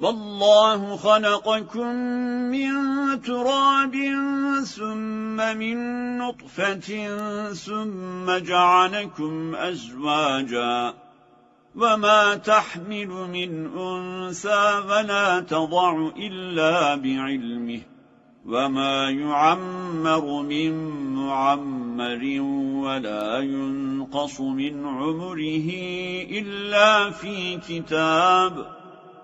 والله خلقكم من تراب ثم من نطفة ثم جعلكم أزواجا وما تحمل من أنثى ولا تضع إلا بعلمه وما يعمر من معمر ولا ينقص من عمره إلا في كتاب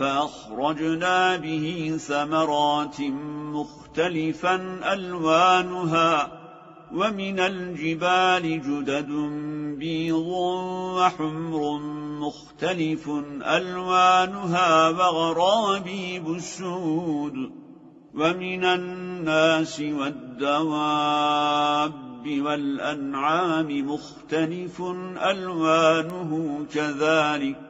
فأخرجنا به ثمرات مختلفا ألوانها ومن الجبال جدد بيض وحمر مختلف ألوانها وغرابي بسود ومن الناس والدواب والأنعام مختلف ألوانه كذلك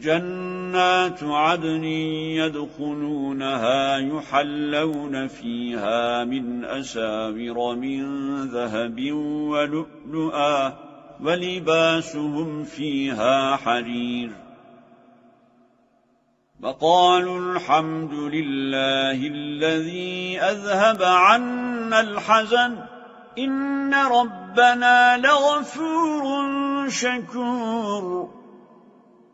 جنات عدن يدخلونها يحلون فيها من أساور من ذهب ولؤلؤا ولباسهم فيها حرير. وقالوا الحمد لله الذي أذهب عنا الحزن. إن ربنا لغفور شكور.